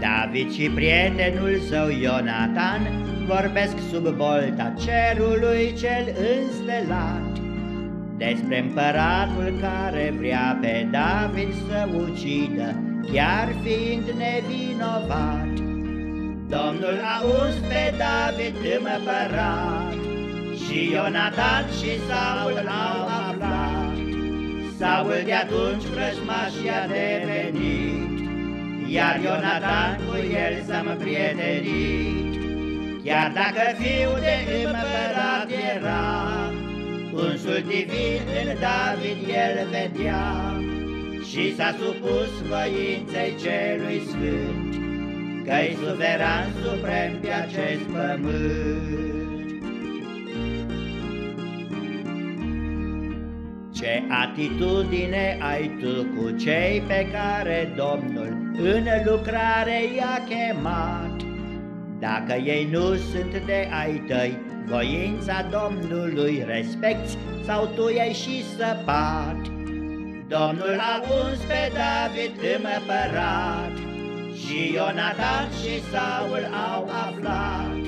David și prietenul său Ionatan Vorbesc sub bolta cerului cel înstelat. Despre împăratul care vrea pe David să ucidă Chiar fiind nevinovat. Domnul a uns pe David împărat Și Ionatan și Saul au aflat. Saul de atunci vrăjmaș i-a devenit iar Ionatan cu el s-a prietenit. Chiar dacă fiul de împărat era, Unsul divin în David el vedea, Și s-a supus voinței celui sfânt, Că-i suveran suprem pe acest pământ. Ce atitudine ai tu cu cei pe care Domnul în lucrare i-a chemat? Dacă ei nu sunt de ai tăi, voința Domnului respecti sau tu ai și săpat? Domnul a uns pe David împărat și Ionatan și Saul au aflat.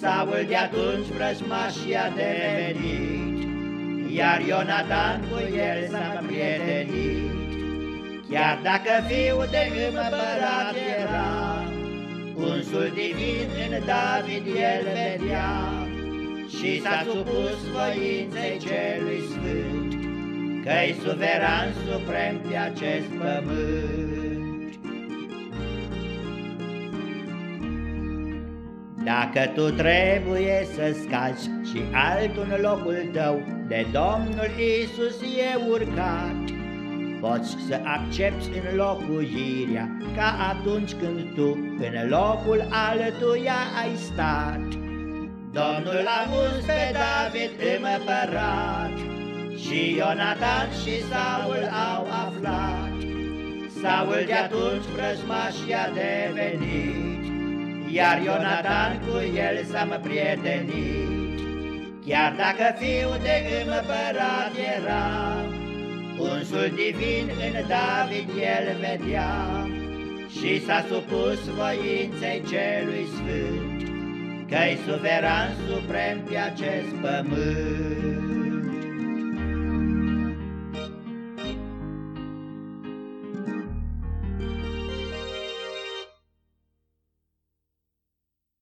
Saul de atunci vrăjmaș i-a devenit iar Ionatan cu el s-a prietenit. Chiar dacă fiul de împărat era, Unsul divin în David el vedea, Și s-a supus voinței celui sfânt, Că-i suveran suprem pe acest pământ. Dacă tu trebuie să scazi și altul în locul tău de Domnul Isus e urcat, poți să accepti înlocuirea ca atunci când tu în locul altuia ai stat. Domnul a uns pe David împărat și Ionatan și Saul au aflat. Saul de atunci vrăjmaș i-a devenit, iar Ionatan cu el s-a prietenit. Chiar dacă fiul de împărat era, Unsul divin în David el vedea, Și s-a supus voinței celui sfânt, Că-i suveran suprem pe acest pământ.